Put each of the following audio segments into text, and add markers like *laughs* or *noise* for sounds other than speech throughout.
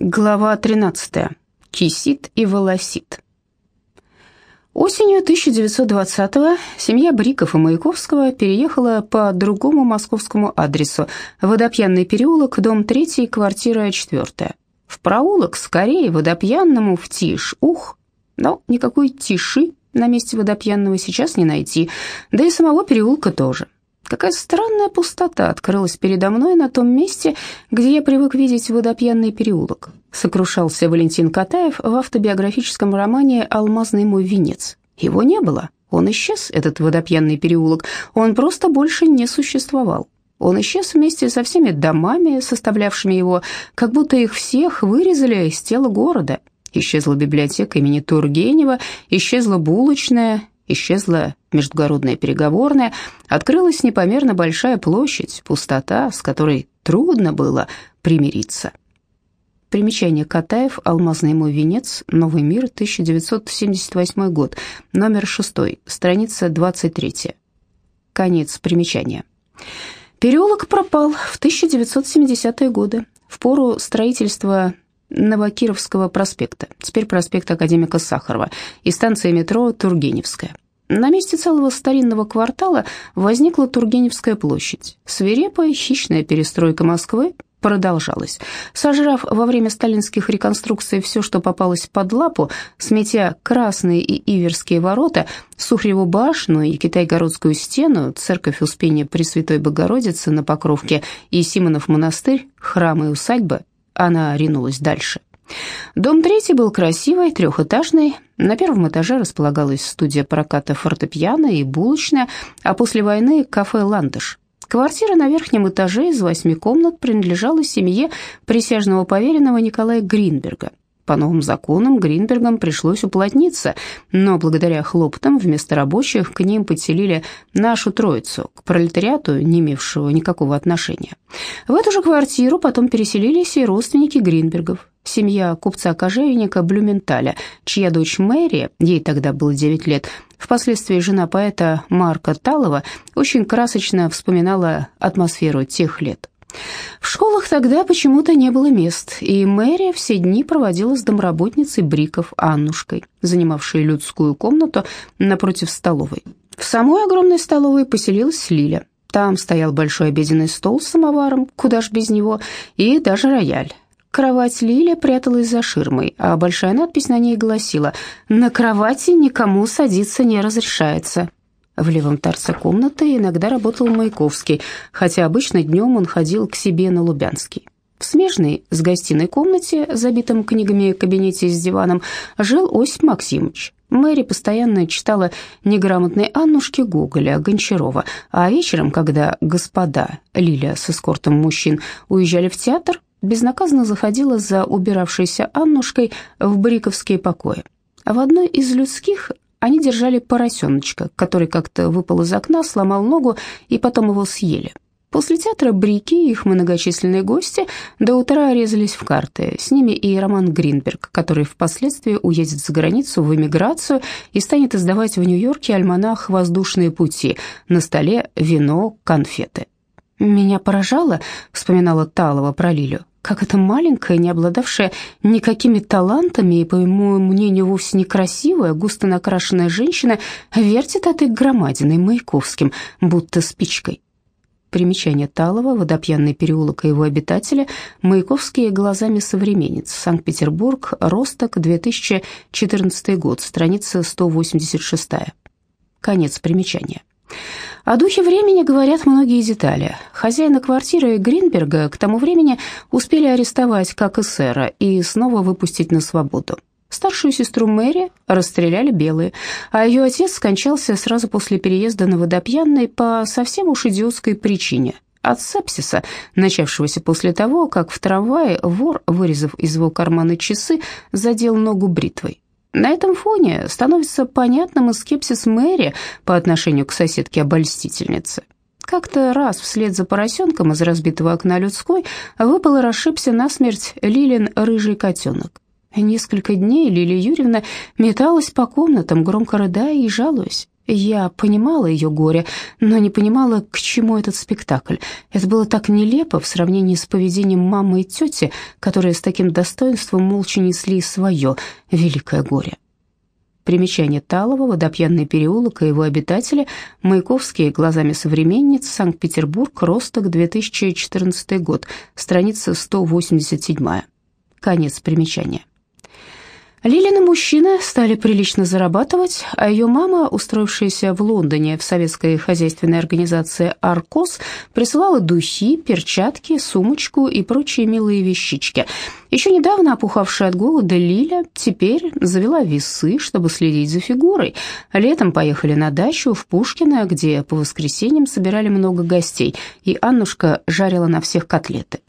Глава 13. Кисит и волосит. Осенью 1920-го семья Бриков и Маяковского переехала по другому московскому адресу, Водопьянный переулок, дом 3, квартира 4. В проулок, скорее, Водопьянному, в тишь, ух, но никакой тиши на месте Водопьянного сейчас не найти, да и самого переулка тоже. Какая странная пустота открылась передо мной на том месте, где я привык видеть водопьянный переулок. Сокрушался Валентин Катаев в автобиографическом романе «Алмазный мой венец». Его не было. Он исчез, этот водопьянный переулок. Он просто больше не существовал. Он исчез вместе со всеми домами, составлявшими его, как будто их всех вырезали из тела города. Исчезла библиотека имени Тургенева, исчезла булочная, исчезла междугородная переговорная, открылась непомерно большая площадь, пустота, с которой трудно было примириться. Примечание Катаев, «Алмазный мой венец», «Новый мир», 1978 год, номер 6, страница 23. Конец примечания. Переулок пропал в 1970-е годы, в пору строительства Новокировского проспекта, теперь проспект Академика Сахарова, и станция метро Тургеневская. На месте целого старинного квартала возникла Тургеневская площадь. Свирепая хищная перестройка Москвы продолжалась. Сожрав во время сталинских реконструкций все, что попалось под лапу, сметя Красные и Иверские ворота, Сухреву башню и Китайгородскую стену, церковь Успения Пресвятой Богородицы на Покровке и Симонов монастырь, храмы и усадьбы, она ринулась дальше. Дом третий был красивый, трехэтажный. На первом этаже располагалась студия проката фортепиано и булочная, а после войны кафе «Ландыш». Квартира на верхнем этаже из восьми комнат принадлежала семье присяжного поверенного Николая Гринберга. По новым законам Гринбергам пришлось уплотниться, но благодаря хлопотам вместо рабочих к ним подселили нашу троицу, к пролетариату, не имевшего никакого отношения. В эту же квартиру потом переселились и родственники Гринбергов. Семья купца-кожевенника Блюменталя, чья дочь Мэри, ей тогда было 9 лет, впоследствии жена поэта Марка Талова, очень красочно вспоминала атмосферу тех лет. В школах тогда почему-то не было мест, и Мэри все дни проводила с домработницей Бриков Аннушкой, занимавшей людскую комнату напротив столовой. В самой огромной столовой поселилась Лиля. Там стоял большой обеденный стол с самоваром, куда ж без него, и даже рояль. Кровать Лиля пряталась за ширмой, а большая надпись на ней гласила «На кровати никому садиться не разрешается». В левом торце комнаты иногда работал Маяковский, хотя обычно днем он ходил к себе на Лубянский. В смежной с гостиной комнате, забитом книгами кабинете с диваном, жил Осип Максимович. Мэри постоянно читала неграмотной Аннушке Гоголя, Гончарова, а вечером, когда господа Лиля с эскортом мужчин уезжали в театр, безнаказанно заходила за убиравшейся Аннушкой в Бриковские покои. В одной из людских они держали поросеночка, который как-то выпал из окна, сломал ногу, и потом его съели. После театра Брики и их многочисленные гости до утра резались в карты. С ними и Роман Гринберг, который впоследствии уедет за границу в эмиграцию и станет издавать в Нью-Йорке альманах «Воздушные пути». На столе вино, конфеты. «Меня поражало», — вспоминала Талова про Лилю, как эта маленькая, не обладавшая никакими талантами и, по моему мнению, вовсе некрасивая, густо накрашенная женщина вертит этой громадиной Маяковским, будто спичкой. Примечание Талова, водопьянный переулок и его обитатели, Маяковские глазами современниц, Санкт-Петербург, Росток, 2014 год, страница 186. Конец примечания. О духе времени говорят многие детали. Хозяина квартиры Гринберга к тому времени успели арестовать как эсера и снова выпустить на свободу. Старшую сестру Мэри расстреляли белые, а ее отец скончался сразу после переезда на Водопьянной по совсем уж идиотской причине – от сепсиса, начавшегося после того, как в трамвае вор, вырезав из его кармана часы, задел ногу бритвой. На этом фоне становится понятным и скепсис Мэри по отношению к соседке-обольстительнице. Как-то раз вслед за поросенком из разбитого окна людской выпал и расшибся насмерть Лилин рыжий котенок. Несколько дней Лилия Юрьевна металась по комнатам, громко рыдая и жалуясь. Я понимала ее горе, но не понимала, к чему этот спектакль. Это было так нелепо в сравнении с поведением мамы и тети, которые с таким достоинством молча несли свое великое горе. Примечание Талова, Водопьянный переулок и его обитатели, Маяковские глазами современниц, Санкт-Петербург, Росток, 2014 год, страница 187. Конец примечания. Лилины мужчины стали прилично зарабатывать, а ее мама, устроившаяся в Лондоне в советской хозяйственной организации «Аркос», присылала духи, перчатки, сумочку и прочие милые вещички. Еще недавно опухавшая от голода Лиля теперь завела весы, чтобы следить за фигурой. Летом поехали на дачу в Пушкино, где по воскресеньям собирали много гостей, и Аннушка жарила на всех котлеты.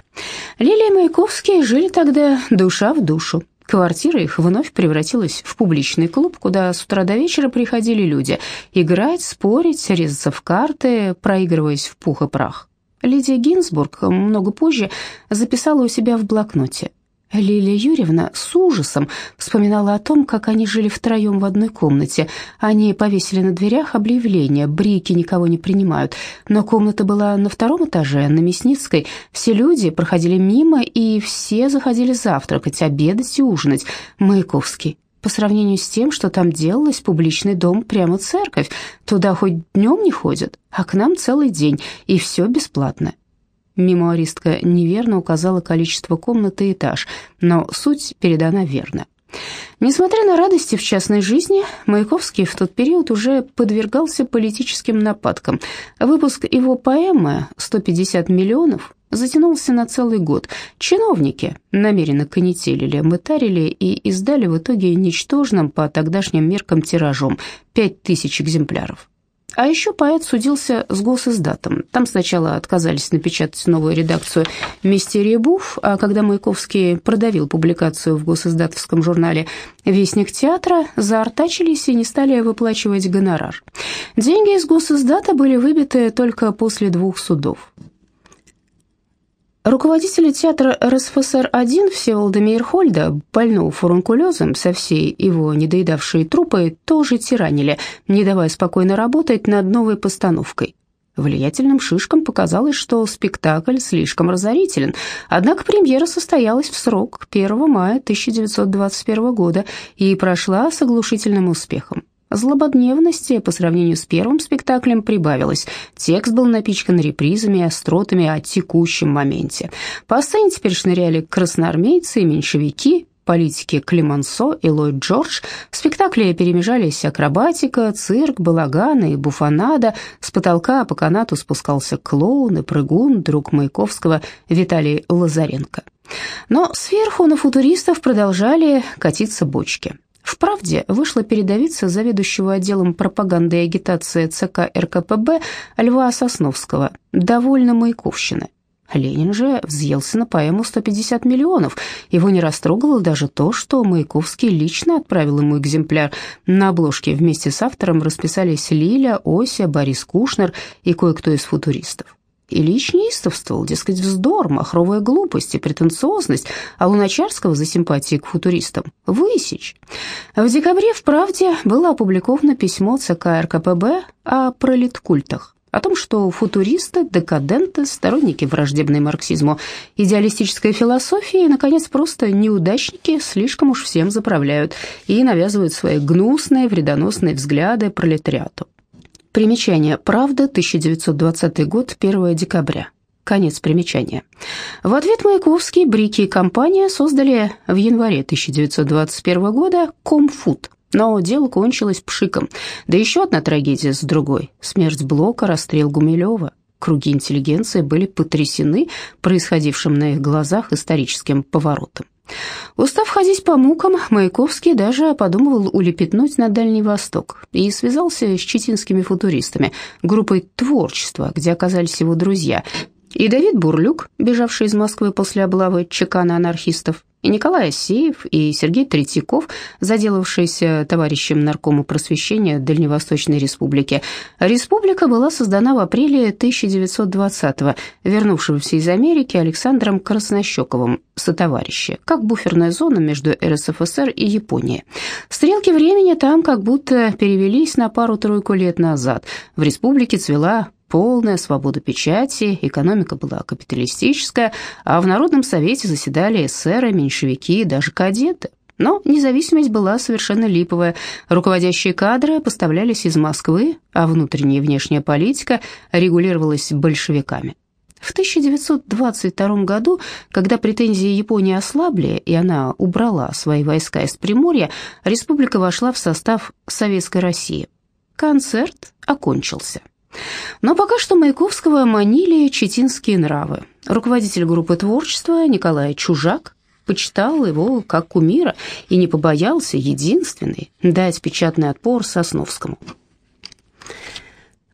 Лилия и Маяковские жили тогда душа в душу. Квартира их вновь превратилась в публичный клуб, куда с утра до вечера приходили люди играть, спорить, резаться в карты, проигрываясь в пух и прах. Лидия Гинзбург много позже записала у себя в блокноте Лилия Юрьевна с ужасом вспоминала о том, как они жили втроем в одной комнате. Они повесили на дверях объявление «Брики никого не принимают». Но комната была на втором этаже, на Мясницкой. Все люди проходили мимо, и все заходили завтракать, обедать и ужинать. Маяковский. По сравнению с тем, что там делалось, публичный дом прямо церковь. Туда хоть днем не ходят, а к нам целый день, и все бесплатно. Мемуаристка неверно указала количество комнат и этаж, но суть передана верно. Несмотря на радости в частной жизни, Маяковский в тот период уже подвергался политическим нападкам. Выпуск его поэмы «150 миллионов» затянулся на целый год. Чиновники намеренно конетелили, мытарили и издали в итоге ничтожным по тогдашним меркам тиражом – 5000 экземпляров. А еще поэт судился с госиздатом. Там сначала отказались напечатать новую редакцию «Мистерия Буф», а когда Маяковский продавил публикацию в госиздатовском журнале «Вестник театра», заортачились и не стали выплачивать гонорар. Деньги из госиздата были выбиты только после двух судов. Руководители театра РСФСР-1 Всеволода Мейерхольда, больного фурункулезом, со всей его недоедавшей трупой, тоже тиранили, не давая спокойно работать над новой постановкой. Влиятельным шишкам показалось, что спектакль слишком разорителен, однако премьера состоялась в срок 1 мая 1921 года и прошла с оглушительным успехом. Злободневности по сравнению с первым спектаклем прибавилось. Текст был напичкан репризами и остротами о текущем моменте. По сцене теперь шныряли красноармейцы и меньшевики, политики Климансо и Ллойд Джордж. В спектакле перемежались акробатика, цирк, балаган и буфонада. С потолка по канату спускался клоун и прыгун, друг Маяковского Виталий Лазаренко. Но сверху на футуристов продолжали катиться бочки. В «Правде» вышла передовица заведующего отделом пропаганды и агитации ЦК РКПБ Льва Сосновского «Довольно Маяковщины». Ленин же взъелся на поэму «150 миллионов». Его не растрогало даже то, что Маяковский лично отправил ему экземпляр. На обложке вместе с автором расписались Лиля, Ося, Борис Кушнер и кое-кто из футуристов. Ильич неистовствовал, дескать, вздор, махровая глупость и претенциозность, а Луначарского за симпатии к футуристам высечь. В декабре в «Правде» было опубликовано письмо ЦК РКПБ о пролеткультах, о том, что футуристы, декаденты, сторонники враждебной марксизму, идеалистической философии и, наконец, просто неудачники слишком уж всем заправляют и навязывают свои гнусные, вредоносные взгляды пролетариату. Примечание. Правда, 1920 год, 1 декабря. Конец примечания. В ответ Маяковский, Брики и компания создали в январе 1921 года Комфуд. Но дело кончилось пшиком. Да еще одна трагедия с другой. Смерть Блока, расстрел Гумилева. Круги интеллигенции были потрясены происходившим на их глазах историческим поворотом. Устав ходить по мукам, Маяковский даже подумывал улепетнуть на Дальний Восток и связался с читинскими футуристами, группой творчества, где оказались его друзья И Давид Бурлюк, бежавший из Москвы после облавы чекана анархистов, и Николай Асеев, и Сергей Третьяков, заделавшиеся товарищем наркома просвещения Дальневосточной Республики. Республика была создана в апреле 1920-го, вернувшегося из Америки Александром Краснощековым, сотоварища, как буферная зона между РСФСР и Японией. Стрелки времени там как будто перевелись на пару-тройку лет назад. В республике цвела полная свобода печати, экономика была капиталистическая, а в Народном совете заседали эсеры, меньшевики и даже кадеты. Но независимость была совершенно липовая. Руководящие кадры поставлялись из Москвы, а внутренняя и внешняя политика регулировалась большевиками. В 1922 году, когда претензии Японии ослабли, и она убрала свои войска из Приморья, республика вошла в состав Советской России. Концерт окончился. Но пока что Маяковского манили читинские нравы. Руководитель группы творчества Николай Чужак почитал его как кумира и не побоялся, единственный, дать печатный отпор Сосновскому.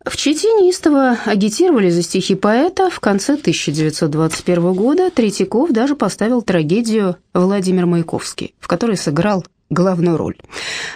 В Чите истово агитировали за стихи поэта. В конце 1921 года Третьяков даже поставил трагедию «Владимир Маяковский», в которой сыграл главную роль.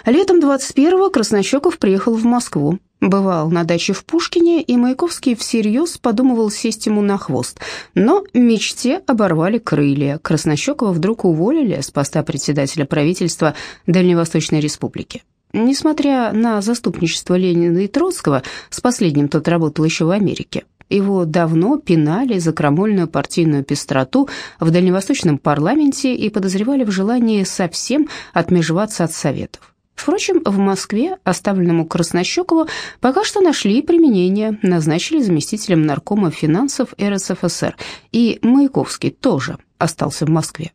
Летом 21-го Краснощеков приехал в Москву. Бывал на даче в Пушкине, и Маяковский всерьез подумывал сесть ему на хвост. Но мечте оборвали крылья. Краснощекова вдруг уволили с поста председателя правительства Дальневосточной Республики. Несмотря на заступничество Ленина и Троцкого, с последним тот работал еще в Америке, его давно пинали за крамольную партийную пестроту в дальневосточном парламенте и подозревали в желании совсем отмежеваться от советов. Впрочем, в Москве оставленному Краснощекову пока что нашли применение, назначили заместителем наркома финансов РСФСР, и Маяковский тоже остался в Москве.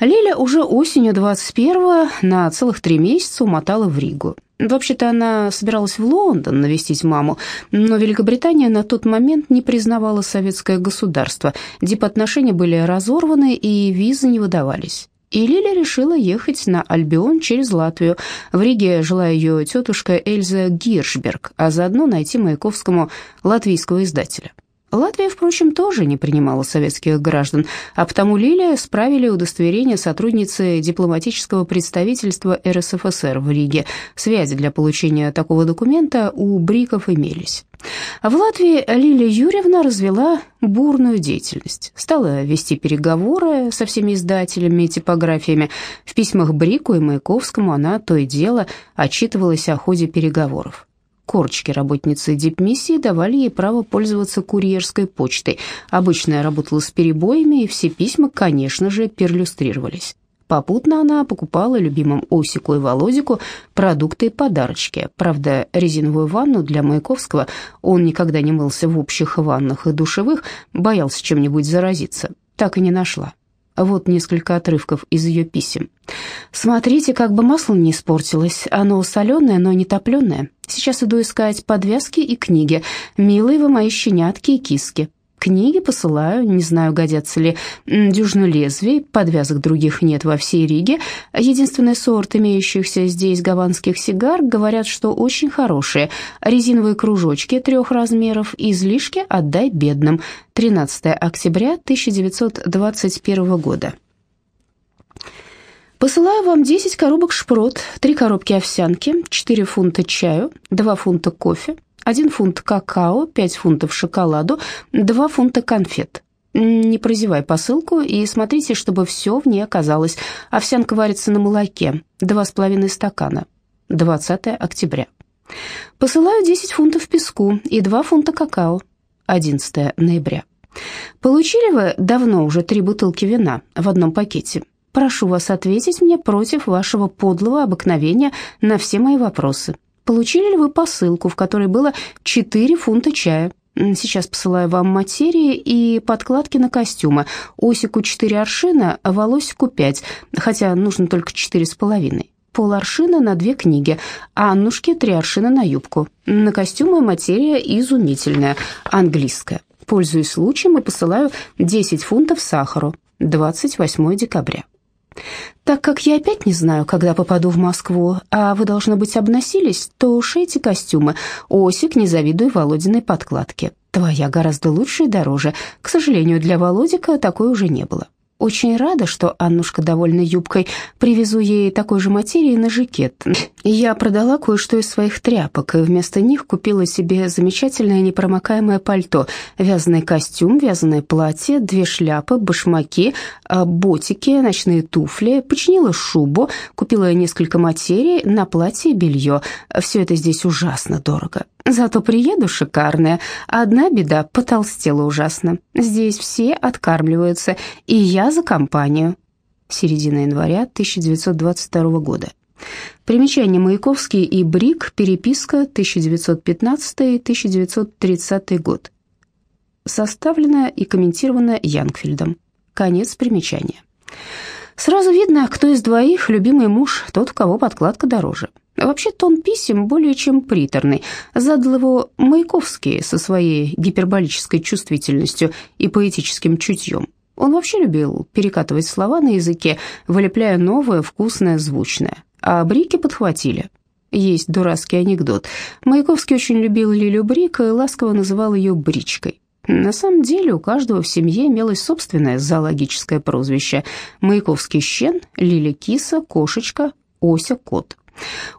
Лиля уже осенью 21-го на целых три месяца умотала в Ригу. Вообще-то она собиралась в Лондон навестить маму, но Великобритания на тот момент не признавала советское государство, дипотношения были разорваны и визы не выдавались. И Лиля решила ехать на Альбион через Латвию. В Риге жила ее тетушка Эльза Гиршберг, а заодно найти Маяковскому латвийского издателя. Латвия, впрочем, тоже не принимала советских граждан, а потому Лилия справили удостоверение сотрудницы дипломатического представительства РСФСР в Риге. Связи для получения такого документа у бриков имелись. В Латвии Лилия Юрьевна развела бурную деятельность. Стала вести переговоры со всеми издателями и типографиями. В письмах Брику и Маяковскому она то и дело отчитывалась о ходе переговоров. Корочки работницы дипмиссии давали ей право пользоваться курьерской почтой. Обычно я работала с перебоями, и все письма, конечно же, перлюстрировались. Попутно она покупала любимым Осику и Володику продукты и подарочки. Правда, резиновую ванну для Маяковского он никогда не мылся в общих ваннах и душевых, боялся чем-нибудь заразиться. Так и не нашла. Вот несколько отрывков из ее писем. «Смотрите, как бы масло не испортилось. Оно соленое, но не топленое. Сейчас иду искать подвязки и книги. Милые вы мои щенятки и киски. Книги посылаю, не знаю, годятся ли. Дюжину лезвий, подвязок других нет во всей Риге. Единственный сорт имеющихся здесь гаванских сигар говорят, что очень хорошие. Резиновые кружочки трех размеров, излишки отдай бедным. 13 октября 1921 года. Посылаю вам 10 коробок шпрот, 3 коробки овсянки, 4 фунта чаю, 2 фунта кофе, 1 фунт какао, 5 фунтов шоколаду, 2 фунта конфет. Не прозевай посылку и смотрите, чтобы все в ней оказалось. Овсянка варится на молоке, 2,5 стакана. 20 октября. Посылаю 10 фунтов песку и 2 фунта какао. 11 ноября. Получили вы давно уже три бутылки вина в одном пакете? Прошу вас ответить мне против вашего подлого обыкновения на все мои вопросы. Получили ли вы посылку, в которой было 4 фунта чая? Сейчас посылаю вам материи и подкладки на костюмы. Осику 4 аршина, а Волосику 5, хотя нужно только 4,5. Пол аршина на две книги, а Аннушке 3 аршина на юбку. На костюмы материя изумительная, английская. Пользуясь случаем и посылаю 10 фунтов сахару. 28 декабря. Так как я опять не знаю, когда попаду в Москву, а вы, должно быть, обносились, то шейте костюмы. Осик, не завидуй Володиной подкладке. Твоя гораздо лучше и дороже. К сожалению, для Володика такой уже не было. Очень рада, что Аннушка довольна юбкой. Привезу ей такой же материи на жакет. Я продала кое-что из своих тряпок и вместо них купила себе замечательное непромокаемое пальто, вязаный костюм, вязаное платье, две шляпы, башмаки, а, ботики, ночные туфли, починила шубу, купила несколько материй на платье и белье. Все это здесь ужасно дорого. Зато приеду шикарная. Одна беда, потолстела ужасно. Здесь все откармливаются, и я за компанию. Середина января 1922 года. Примечание Маяковский и Брик, переписка 1915-1930 год. Составлено и комментировано Янгфельдом. Конец примечания. Сразу видно, кто из двоих любимый муж, тот, у кого подкладка дороже. Вообще тон писем более чем приторный. Задал его Маяковский со своей гиперболической чувствительностью и поэтическим чутьем. Он вообще любил перекатывать слова на языке, вылепляя новое, вкусное, звучное. А брики подхватили. Есть дурацкий анекдот. Маяковский очень любил Лилю Брик и ласково называл ее Бричкой. На самом деле у каждого в семье имелось собственное зоологическое прозвище. Маяковский щен, Лиля киса, кошечка, Ося кот.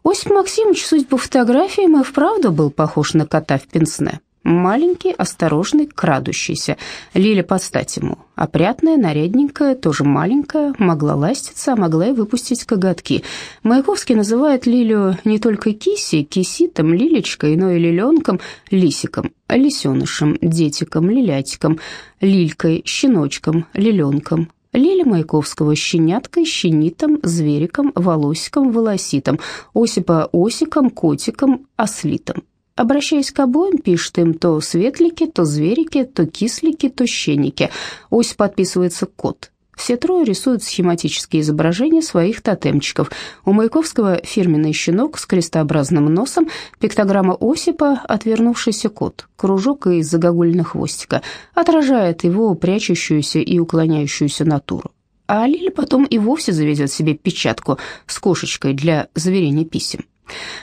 Осип Максимович, судя по фотографиям, и вправду был похож на кота в пенсне. Маленький, осторожный, крадущийся. Лиля под стать ему. Опрятная, нарядненькая, тоже маленькая, могла ластиться, а могла и выпустить коготки. Маяковский называет Лилю не только киси, киситом, лилечкой, но и лиленком, лисиком, лисенышем, детиком, лилятиком, лилькой, щеночком, лиленком, Лиля Маяковского щеняткой, щенитом, звериком, волосиком, волоситом, Осипа осиком, котиком, ослитом. Обращаясь к обоим, пишет им то светлики, то зверики, то кислики, то щеники. Ось подписывается кот. Все трое рисуют схематические изображения своих тотемчиков. У Маяковского фирменный щенок с крестообразным носом, пиктограмма Осипа, отвернувшийся кот, кружок из загогульного хвостика, отражает его прячущуюся и уклоняющуюся натуру. А Лиля потом и вовсе заведет себе печатку с кошечкой для заверения писем.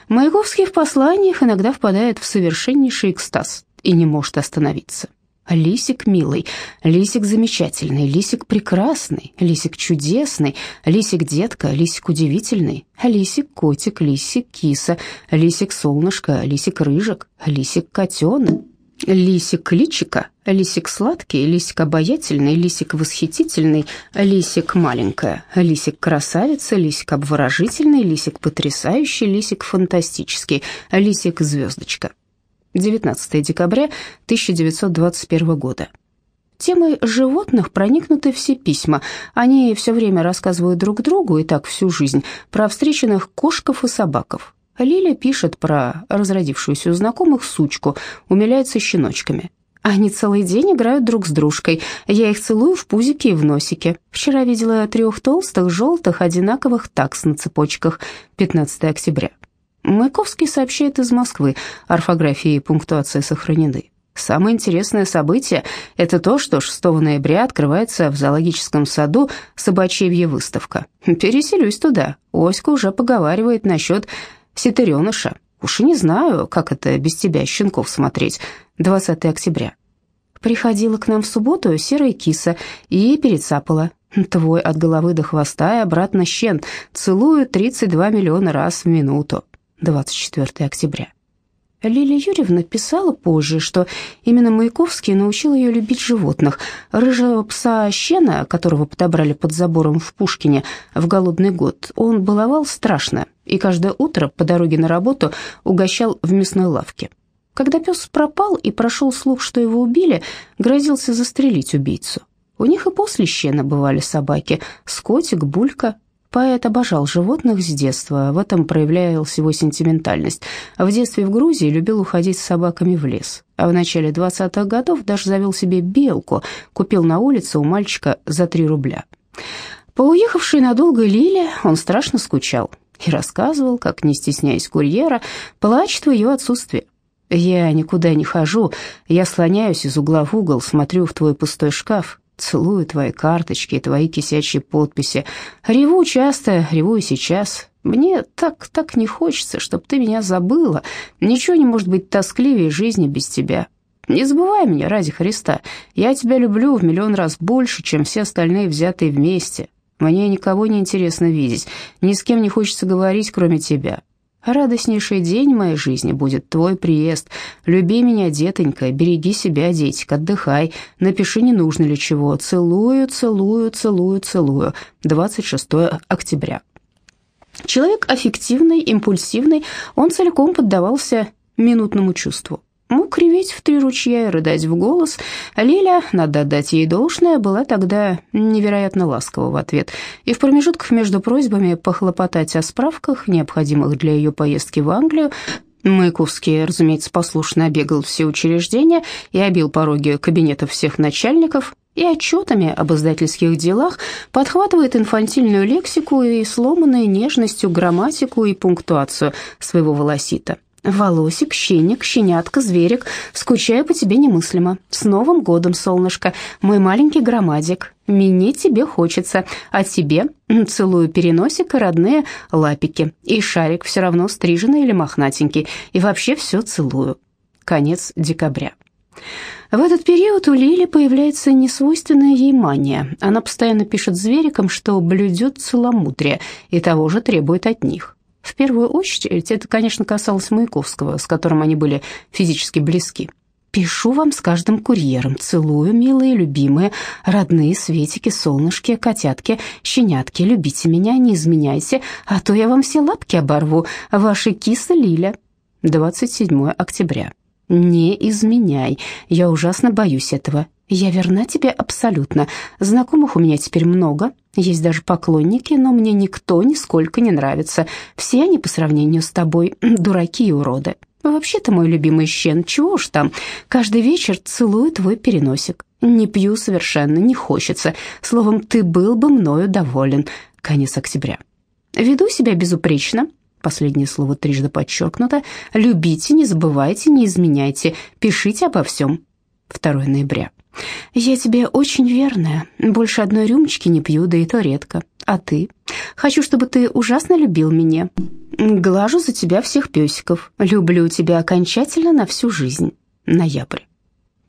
Маяковский в посланиях иногда впадает в совершеннейший экстаз и не может остановиться. Лисик милый, лисик замечательный, лисик прекрасный, лисик чудесный, лисик детка, лисик удивительный, лисик котик, лисик киса, лисик солнышко, лисик рыжик, лисик котенок. Лисик личика, лисик сладкий, лисик обаятельный, лисик восхитительный, лисик маленькая, лисик красавица, лисик обворожительный, лисик потрясающий, лисик фантастический, лисик звездочка. 19 декабря 1921 года. Темой животных проникнуты все письма. Они все время рассказывают друг другу, и так всю жизнь, про встреченных кошков и собаков. Лиля пишет про разродившуюся у знакомых сучку, умиляется щеночками. Они целый день играют друг с дружкой. Я их целую в пузике и в носике. Вчера видела трех толстых, желтых, одинаковых такс на цепочках. 15 октября. Маяковский сообщает из Москвы. Орфография и пунктуация сохранены. Самое интересное событие – это то, что 6 ноября открывается в зоологическом саду собачья выставка. Переселюсь туда. Оська уже поговаривает насчет сетереныша. Уж и не знаю, как это без тебя щенков смотреть. 20 октября. Приходила к нам в субботу серая киса и перецапала. Твой от головы до хвоста и обратно щен. Целую 32 миллиона раз в минуту. 24 октября. Лилия Юрьевна писала позже, что именно Маяковский научил ее любить животных. Рыжего пса Щена, которого подобрали под забором в Пушкине в голодный год, он баловал страшно и каждое утро по дороге на работу угощал в мясной лавке. Когда пес пропал и прошел слух, что его убили, грозился застрелить убийцу. У них и после Щена бывали собаки, скотик, булька, Поэт обожал животных с детства, в этом проявлялась его сентиментальность. В детстве в Грузии любил уходить с собаками в лес, а в начале 20-х годов даже завел себе белку, купил на улице у мальчика за 3 рубля. По уехавшей надолго Лиле он страшно скучал и рассказывал, как, не стесняясь курьера, плачет в ее отсутствие. «Я никуда не хожу, я слоняюсь из угла в угол, смотрю в твой пустой шкаф, Целую твои карточки, твои кисячие подписи. Реву часто, реву и сейчас. Мне так, так не хочется, чтобы ты меня забыла. Ничего не может быть тоскливее жизни без тебя. Не забывай меня ради Христа. Я тебя люблю в миллион раз больше, чем все остальные взятые вместе. Мне никого не интересно видеть, ни с кем не хочется говорить, кроме тебя. Радостнейший день моей жизни будет твой приезд. Люби меня, детонька, береги себя, детик, отдыхай. Напиши, не нужно ли чего. Целую, целую, целую, целую. 26 октября. Человек аффективный, импульсивный, он целиком поддавался минутному чувству. Мог реветь в три ручья и рыдать в голос. Лиля, надо отдать ей должное, была тогда невероятно ласкова в ответ. И в промежутках между просьбами похлопотать о справках, необходимых для ее поездки в Англию, Маяковский, разумеется, послушно обегал все учреждения и обил пороги кабинетов всех начальников, и отчетами об издательских делах подхватывает инфантильную лексику и сломанной нежностью грамматику и пунктуацию своего волосита. Волосик, щеник, щенятка, зверик, скучаю по тебе немыслимо. С Новым годом, солнышко, мой маленький громадик. Мне тебе хочется, а тебе целую переносик и родные лапики. И шарик все равно стриженный или мохнатенький, и вообще все целую. Конец декабря. В этот период у Лили появляется несвойственная ей мания. Она постоянно пишет зверикам, что блюдет целомудрие, и того же требует от них. В первую очередь это, конечно, касалось Маяковского, с которым они были физически близки. Пишу вам с каждым курьером, целую, милые, любимые, родные, светики, солнышки, котятки, щенятки, любите меня, не изменяйте, а то я вам все лапки оборву, ваши киса Лиля. 27 октября. Не изменяй, я ужасно боюсь этого. Я верна тебе абсолютно. Знакомых у меня теперь много, есть даже поклонники, но мне никто нисколько не нравится. Все они по сравнению с тобой *clears throat* дураки и уроды. Вообще-то мой любимый щен, чего уж там, каждый вечер целую твой переносик. Не пью совершенно, не хочется. Словом, ты был бы мною доволен. Конец октября. Веду себя безупречно, последнее слово трижды подчеркнуто. Любите, не забывайте, не изменяйте, пишите обо всем. 2 ноября. «Я тебе очень верная. Больше одной рюмочки не пью, да и то редко. А ты? Хочу, чтобы ты ужасно любил меня. Глажу за тебя всех песиков. Люблю тебя окончательно на всю жизнь. Ноябрь».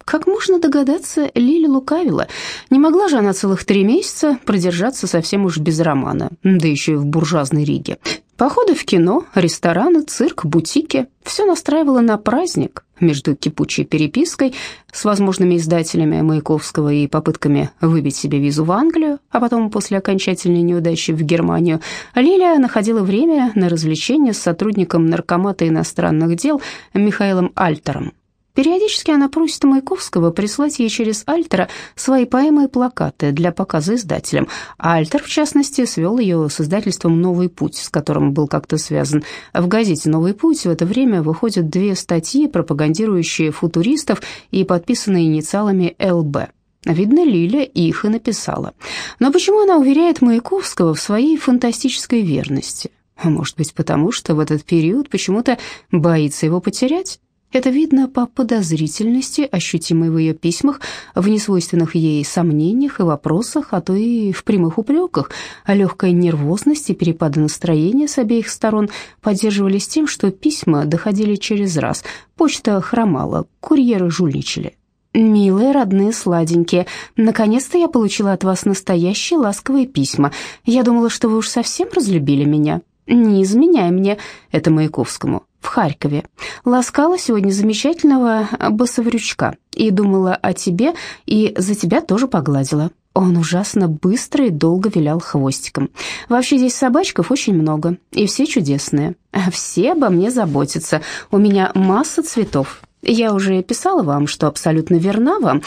Как можно догадаться, Лили лукавила. Не могла же она целых три месяца продержаться совсем уж без романа, да еще и в буржуазной Риге. Походы в кино, рестораны, цирк, бутики – все настраивало на праздник. Между кипучей перепиской с возможными издателями Маяковского и попытками выбить себе визу в Англию, а потом после окончательной неудачи в Германию, Лилия находила время на развлечения с сотрудником Наркомата иностранных дел Михаилом Альтером. Периодически она просит Маяковского прислать ей через Альтера свои поэмы и плакаты для показа издателям. А Альтер, в частности, свел ее с издательством «Новый путь», с которым был как-то связан. В газете «Новый путь» в это время выходят две статьи, пропагандирующие футуристов и подписанные инициалами «ЛБ». Видно, Лиля их и написала. Но почему она уверяет Маяковского в своей фантастической верности? Может быть, потому что в этот период почему-то боится его потерять? Это видно по подозрительности, ощутимой в ее письмах, в несвойственных ей сомнениях и вопросах, а то и в прямых упреках. А легкая нервозность и перепады настроения с обеих сторон поддерживались тем, что письма доходили через раз, почта хромала, курьеры жульничали. «Милые, родные, сладенькие, наконец-то я получила от вас настоящие ласковые письма. Я думала, что вы уж совсем разлюбили меня. Не изменяй мне, это Маяковскому» в Харькове. Ласкала сегодня замечательного басоврючка и думала о тебе, и за тебя тоже погладила. Он ужасно быстро и долго вилял хвостиком. Вообще здесь собачков очень много, и все чудесные. Все обо мне заботятся. У меня масса цветов. Я уже писала вам, что абсолютно верна вам,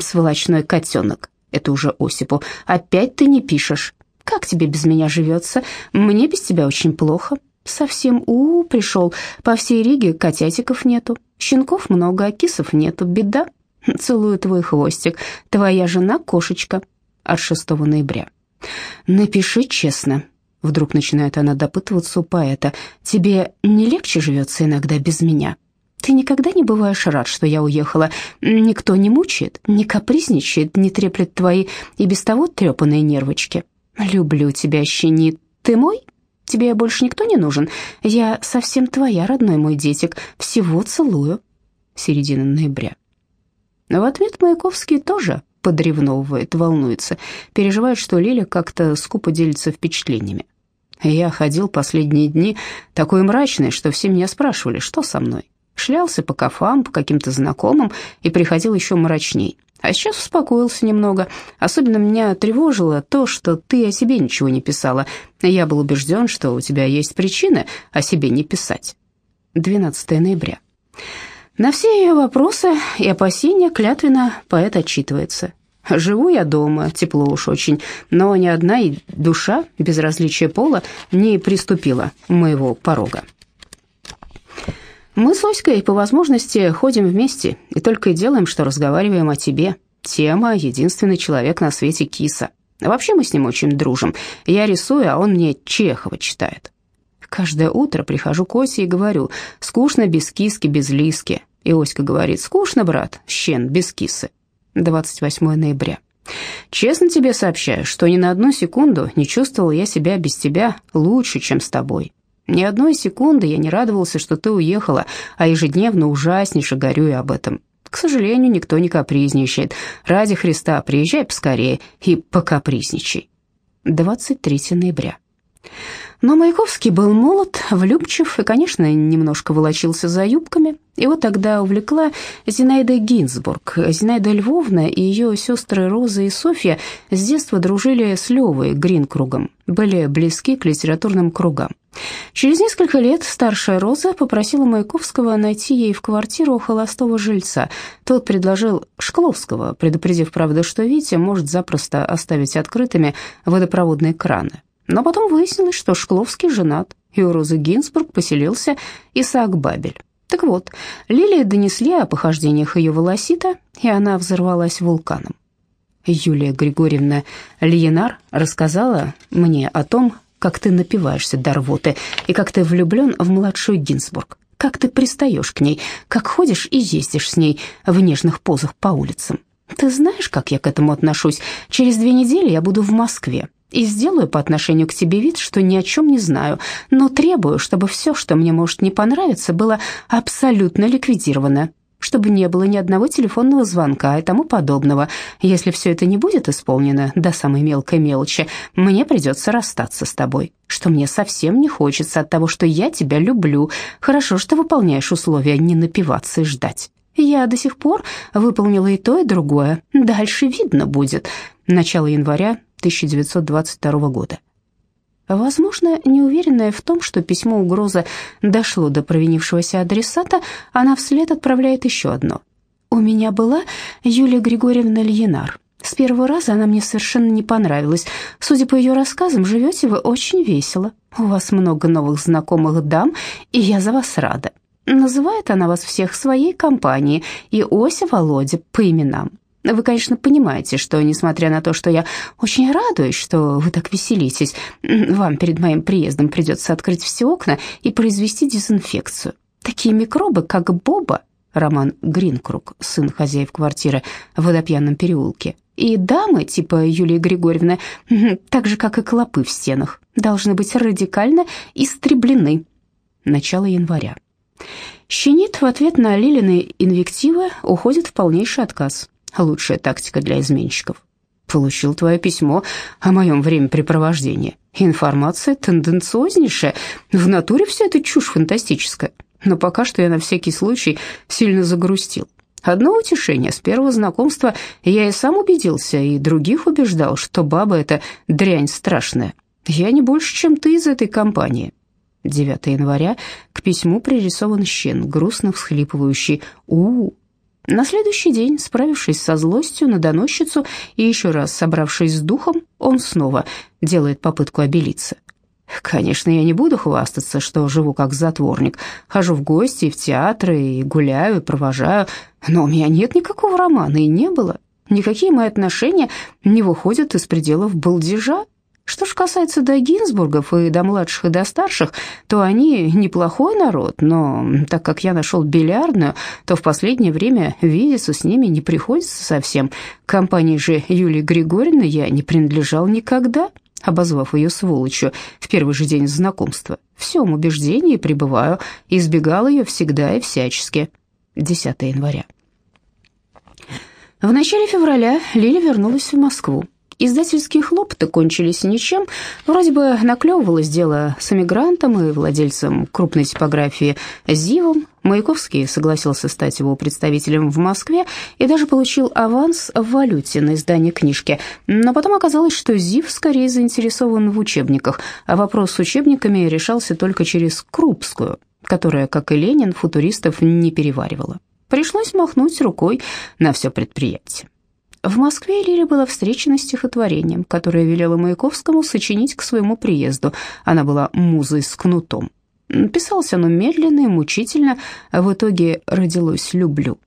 сволочной котенок. Это уже Осипу. Опять ты не пишешь. Как тебе без меня живется? Мне без тебя очень плохо. Совсем у, -у пришел. По всей Риге котятиков нету. Щенков много, а кисов нету. Беда. *laughs* Целую твой хвостик. Твоя жена кошечка. От 6 ноября. Напиши честно. Вдруг начинает она допытываться у поэта. Тебе не легче живется иногда без меня? Ты никогда не бываешь рад, что я уехала. Никто не мучает, не капризничает, не треплет твои и без того трепанные нервочки. Люблю тебя, щенит. Ты мой? Тебе больше никто не нужен? Я совсем твоя, родной мой детик. Всего целую. Середина ноября. В ответ Маяковский тоже подревновывает, волнуется, переживает, что Лиля как-то скупо делится впечатлениями. Я ходил последние дни такой мрачный, что все меня спрашивали, что со мной. Шлялся по кафам, по каким-то знакомым и приходил еще мрачней. А сейчас успокоился немного. Особенно меня тревожило то, что ты о себе ничего не писала. Я был убежден, что у тебя есть причины о себе не писать. 12 ноября. На все ее вопросы и опасения клятвенно поэт отчитывается. Живу я дома, тепло уж очень, но ни одна душа, без различия пола, не приступила моего порога. Мы с Оськой по возможности ходим вместе и только и делаем, что разговариваем о тебе. Тема «Единственный человек на свете киса». Вообще мы с ним очень дружим. Я рисую, а он мне Чехова читает. Каждое утро прихожу к Осе и говорю «Скучно без киски, без лиски». И Оська говорит «Скучно, брат, щен, без кисы». 28 ноября. Честно тебе сообщаю, что ни на одну секунду не чувствовал я себя без тебя лучше, чем с тобой. Ни одной секунды я не радовался, что ты уехала, а ежедневно ужаснейше горюю об этом. К сожалению, никто не капризничает. Ради Христа, приезжай поскорее и покапризничай. 23 ноября. Но Маяковский был молод, влюбчив и, конечно, немножко волочился за юбками. Его тогда увлекла Зинаида Гинзбург. Зинаида Львовна и ее сестры Роза и Софья с детства дружили с Левой Гринкругом, были близки к литературным кругам. Через несколько лет старшая Роза попросила Маяковского найти ей в квартиру холостого жильца. Тот предложил Шкловского, предупредив, правда, что Витя может запросто оставить открытыми водопроводные краны. Но потом выяснилось, что Шкловский женат, и у Розы Гинзбург поселился Исаак Бабель. Так вот, Лилии донесли о похождениях ее волосита, и она взорвалась вулканом. Юлия Григорьевна Лиенар рассказала мне о том, как ты напиваешься до рвоты, и как ты влюблен в младшую Гинзбург, как ты пристаешь к ней, как ходишь и ездишь с ней в нежных позах по улицам. Ты знаешь, как я к этому отношусь? Через две недели я буду в Москве, и сделаю по отношению к тебе вид, что ни о чем не знаю, но требую, чтобы все, что мне может не понравиться, было абсолютно ликвидировано, чтобы не было ни одного телефонного звонка и тому подобного. Если все это не будет исполнено до самой мелкой мелочи, мне придется расстаться с тобой, что мне совсем не хочется от того, что я тебя люблю. Хорошо, что выполняешь условия не напиваться и ждать. Я до сих пор выполнила и то, и другое. Дальше видно будет. Начало января 1922 года. Возможно, неуверенная в том, что письмо угроза дошло до провинившегося адресата, она вслед отправляет еще одно. «У меня была Юлия Григорьевна Льенар. С первого раза она мне совершенно не понравилась. Судя по ее рассказам, живете вы очень весело. У вас много новых знакомых дам, и я за вас рада. Называет она вас всех своей компанией, и Ося Володя по именам. Вы, конечно, понимаете, что, несмотря на то, что я очень радуюсь, что вы так веселитесь, вам перед моим приездом придется открыть все окна и произвести дезинфекцию. Такие микробы, как Боба, Роман Гринкруг, сын хозяев квартиры в Водопьяном переулке, и дамы типа Юлии Григорьевны, так же, как и клопы в стенах, должны быть радикально истреблены. Начало января. Щенит в ответ на Лилины инвективы уходит в полнейший отказ лучшая тактика для изменщиков. Получил твое письмо о моем времяпрепровождении. Информация тенденциознейшая. В натуре все это чушь фантастическая. Но пока что я на всякий случай сильно загрустил. Одно утешение. С первого знакомства я и сам убедился, и других убеждал, что баба — это дрянь страшная. Я не больше, чем ты из этой компании. 9 января к письму пририсован щен, грустно всхлипывающий «У-у». На следующий день, справившись со злостью на доносчицу и еще раз собравшись с духом, он снова делает попытку обелиться. Конечно, я не буду хвастаться, что живу как затворник. Хожу в гости и в театры, и гуляю, и провожаю. Но у меня нет никакого романа, и не было. Никакие мои отношения не выходят из пределов балдежа. Что ж касается до Гинзбургов и до младших и до старших, то они неплохой народ, но так как я нашел бильярдную, то в последнее время видеться с ними не приходится совсем. компании же Юлии Григорьевны я не принадлежал никогда, обозвав ее сволочью в первый же день знакомства. В всем убеждении пребываю, избегал ее всегда и всячески. 10 января. В начале февраля Лиля вернулась в Москву. Издательские хлопоты кончились ничем. Вроде бы наклевывалось дело с эмигрантом и владельцем крупной типографии Зивом. Маяковский согласился стать его представителем в Москве и даже получил аванс в валюте на издание книжки. Но потом оказалось, что Зив скорее заинтересован в учебниках, а вопрос с учебниками решался только через Крупскую, которая, как и Ленин, футуристов не переваривала. Пришлось махнуть рукой на все предприятие. В Москве Лиля была встречена стихотворением, которое велела Маяковскому сочинить к своему приезду. Она была музой с кнутом. Писалось оно медленно и мучительно, а в итоге родилось «люблю».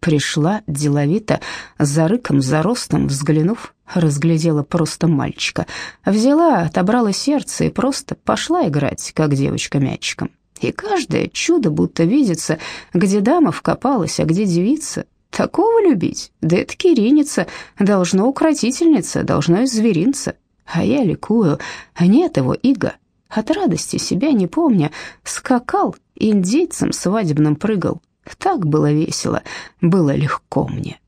Пришла деловито, за рыком, за ростом, взглянув, разглядела просто мальчика. Взяла, отобрала сердце и просто пошла играть, как девочка мячиком. И каждое чудо будто видится, где дама вкопалась, а где девица, Такого любить? Да это киринница, должно укротительница, должно из зверинца. А я ликую, нет его иго. От радости себя не помня, скакал, индейцем свадебным прыгал. Так было весело, было легко мне.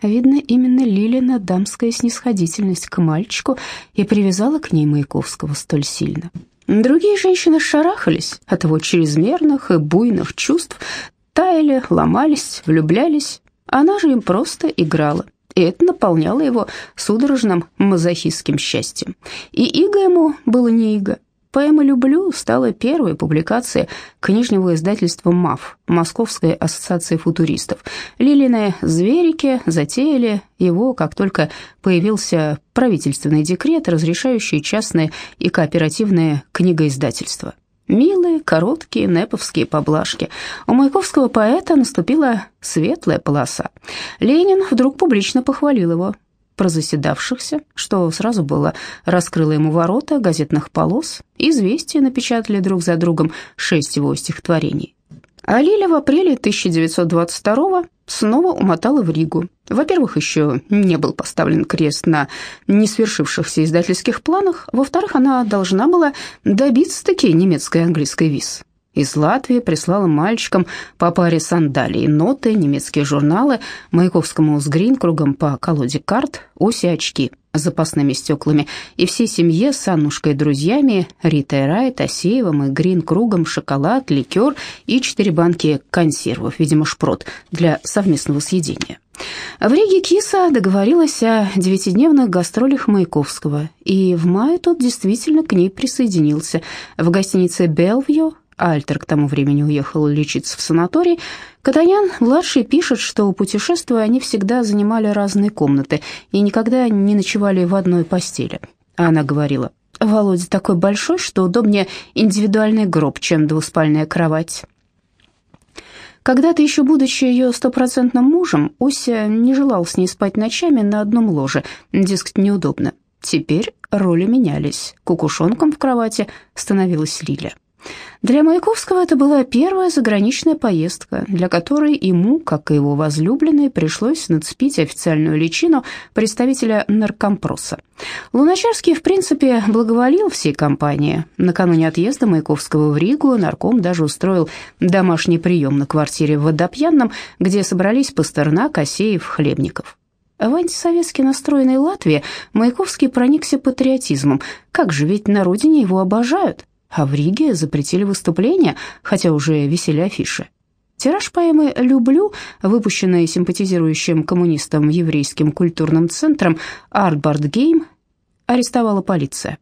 Видно, именно Лилина дамская снисходительность к мальчику и привязала к ней Маяковского столь сильно. Другие женщины шарахались от его чрезмерных и буйных чувств, таяли, ломались, влюблялись. Она же им просто играла, и это наполняло его судорожным мазохистским счастьем. И иго ему было не иго. Поэма «Люблю» стала первой публикацией книжного издательства МАФ, Московской ассоциации футуристов. Лилиные зверики затеяли его, как только появился правительственный декрет, разрешающий частные и кооперативные книгоиздательства. Милые, короткие, неповские поблажки. У маяковского поэта наступила светлая полоса. Ленин вдруг публично похвалил его. Про заседавшихся, что сразу было, раскрыло ему ворота газетных полос, известия напечатали друг за другом шесть его стихотворений. А Лиля в апреле 1922 снова умотала в Ригу. Во-первых, еще не был поставлен крест на несвершившихся издательских планах. Во-вторых, она должна была добиться-таки немецкой и английской виз. Из Латвии прислала мальчикам по паре сандалий, ноты, немецкие журналы, Маяковскому с Гринкругом по колоде карт, оси очки запасными стеклами, и всей семье с Аннушкой и друзьями, Ритой Райт, Асеевым и Гринкругом, шоколад, ликер и четыре банки консервов, видимо, шпрот, для совместного съедения. В Риге Киса договорилась о девятидневных гастролях Маяковского, и в мае тот действительно к ней присоединился. В гостинице «Белвью» Альтер к тому времени уехал лечиться в санаторий. Катанян младший пишет, что путешествуя они всегда занимали разные комнаты и никогда не ночевали в одной постели. А она говорила, «Володя такой большой, что удобнее индивидуальный гроб, чем двуспальная кровать». Когда-то еще будучи ее стопроцентным мужем, Ося не желал с ней спать ночами на одном ложе, дескать, неудобно. Теперь роли менялись. Кукушонком в кровати становилась Лиля. Для Маяковского это была первая заграничная поездка, для которой ему, как и его возлюбленной, пришлось нацепить официальную личину представителя наркомпроса. Луначарский, в принципе, благоволил всей компании. Накануне отъезда Маяковского в Ригу нарком даже устроил домашний прием на квартире в Водопьянном, где собрались Пастернак, Асеев, Хлебников. В антисоветски настроенной Латвии Маяковский проникся патриотизмом. Как же, ведь на родине его обожают а в Риге запретили выступления, хотя уже висели афиши. Тираж поэмы «Люблю», выпущенный симпатизирующим коммунистам еврейским культурным центром «Артбард Гейм», арестовала полиция.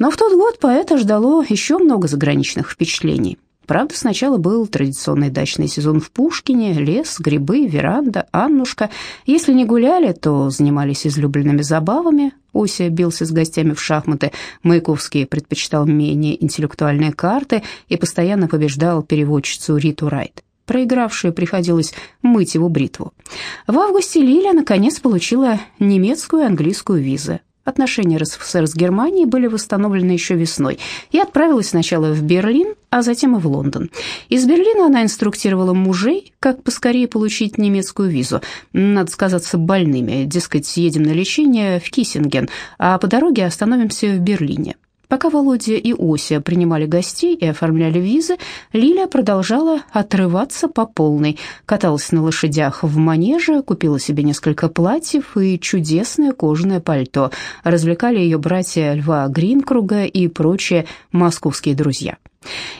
Но в тот год поэта ждало еще много заграничных впечатлений. Правда, сначала был традиционный дачный сезон в Пушкине, лес, грибы, веранда, Аннушка. Если не гуляли, то занимались излюбленными забавами. Ося бился с гостями в шахматы, Маяковский предпочитал менее интеллектуальные карты и постоянно побеждал переводчицу Риту Райт. Проигравшей приходилось мыть его бритву. В августе Лиля наконец получила немецкую и английскую визы. Отношения РСФСР с Германией были восстановлены еще весной и отправилась сначала в Берлин, а затем и в Лондон. Из Берлина она инструктировала мужей, как поскорее получить немецкую визу. Надо сказаться больными, дескать, едем на лечение в Киссинген, а по дороге остановимся в Берлине. Пока Володя и Ося принимали гостей и оформляли визы, Лиля продолжала отрываться по полной. Каталась на лошадях в манеже, купила себе несколько платьев и чудесное кожаное пальто. Развлекали ее братья Льва Гринкруга и прочие московские друзья.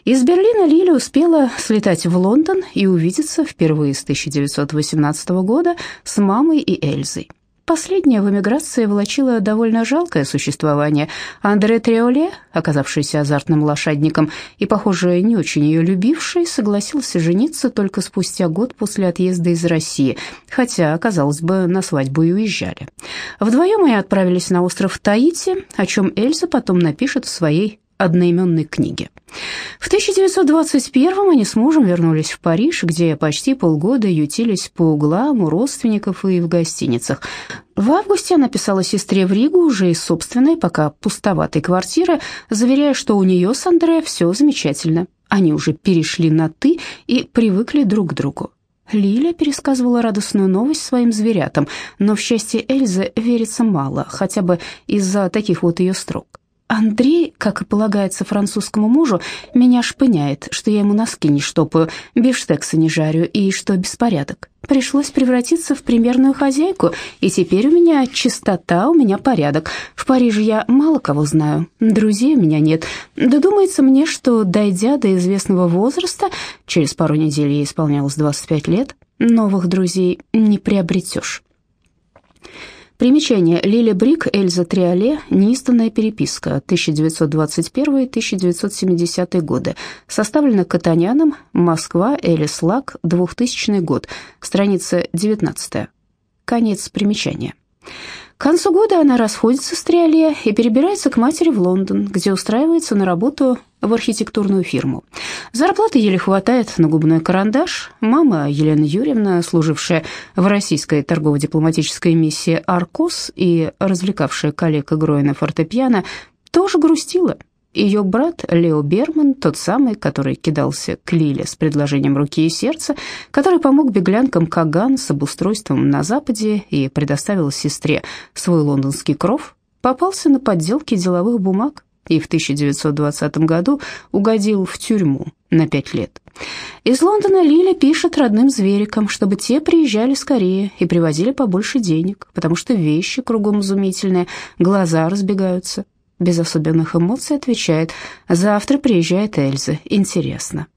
Из Берлина Лиля успела слетать в Лондон и увидеться впервые с 1918 года с мамой и Эльзой. Последняя в эмиграции волочила довольно жалкое существование. Андре Триоле, оказавшийся азартным лошадником и, похоже, не очень ее любивший, согласился жениться только спустя год после отъезда из России, хотя, казалось бы, на свадьбу и уезжали. Вдвоем они отправились на остров Таити, о чем Эльза потом напишет в своей одноименной книге. В 1921 они с мужем вернулись в Париж, где почти полгода ютились по углам у родственников и в гостиницах. В августе она писала сестре в Ригу уже из собственной, пока пустоватой квартиры, заверяя, что у нее с Андре все замечательно. Они уже перешли на «ты» и привыкли друг к другу. Лиля пересказывала радостную новость своим зверятам, но в счастье Эльзы верится мало, хотя бы из-за таких вот ее строк. Андрей, как и полагается французскому мужу, меня шпыняет, что я ему носки не штопаю, бифштексы не жарю и что беспорядок. Пришлось превратиться в примерную хозяйку, и теперь у меня чистота, у меня порядок. В Париже я мало кого знаю, друзей у меня нет. Да думается мне, что, дойдя до известного возраста, через пару недель ей исполнялось 25 лет, новых друзей не приобретешь. Примечание. Лили Брик, Эльза Триоле, неизданная переписка, 1921-1970 годы. Составлена Катаняном, Москва, Элис Лак, 2000 год, страница 19. Конец примечания. К концу года она расходится с Триоле и перебирается к матери в Лондон, где устраивается на работу в архитектурную фирму. Зарплаты еле хватает на губной карандаш. Мама Елена Юрьевна, служившая в российской торгово-дипломатической миссии «Аркос» и развлекавшая коллег игрой на фортепиано, тоже грустила. Ее брат Лео Берман, тот самый, который кидался к Лиле с предложением руки и сердца, который помог беглянкам Каган с обустройством на Западе и предоставил сестре свой лондонский кров, попался на подделке деловых бумаг и в 1920 году угодил в тюрьму на пять лет. Из Лондона Лиля пишет родным зверикам, чтобы те приезжали скорее и привозили побольше денег, потому что вещи кругом изумительные, глаза разбегаются. Без особенных эмоций отвечает «Завтра приезжает Эльза, интересно».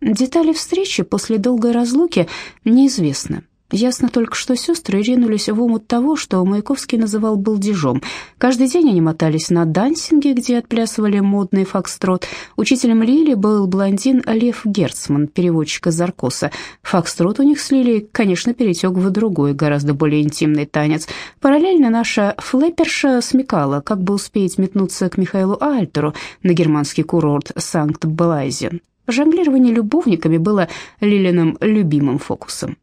Детали встречи после долгой разлуки неизвестны. Ясно только, что сестры ринулись в омут того, что Маяковский называл балдежом. Каждый день они мотались на дансинге, где отплясывали модный фокстрот. Учителем Лили был блондин Лев Герцман, переводчик из Аркоса. Фокстрот у них с Лилией, конечно, перетек в другой, гораздо более интимный танец. Параллельно наша флэперша смекала, как бы успеть метнуться к Михаилу Альтеру на германский курорт Санкт-Блайзен. Жонглирование любовниками было Лилиным любимым фокусом.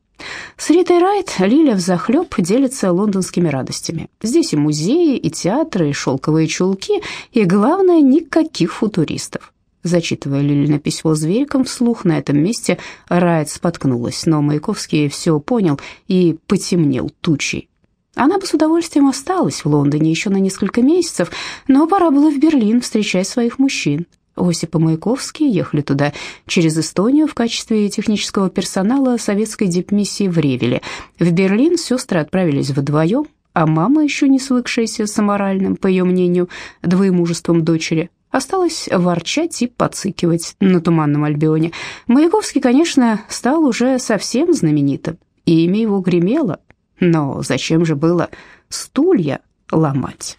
С Ритой Райт Лиля взахлеб делится лондонскими радостями. Здесь и музеи, и театры, и шелковые чулки, и, главное, никаких футуристов. Зачитывая Лилина письмо звериком вслух, на этом месте Райт споткнулась, но Маяковский все понял и потемнел тучей. Она бы с удовольствием осталась в Лондоне еще на несколько месяцев, но пора было в Берлин встречать своих мужчин. Осип и Маяковский ехали туда через Эстонию в качестве технического персонала советской дипмиссии в Ревеле. В Берлин сестры отправились вдвоем, а мама, еще не свыкшаяся с аморальным, по ее мнению, двоемужеством дочери, осталась ворчать и подцикивать на Туманном Альбионе. Маяковский, конечно, стал уже совсем знаменитым, и имя его гремело, но зачем же было стулья ломать?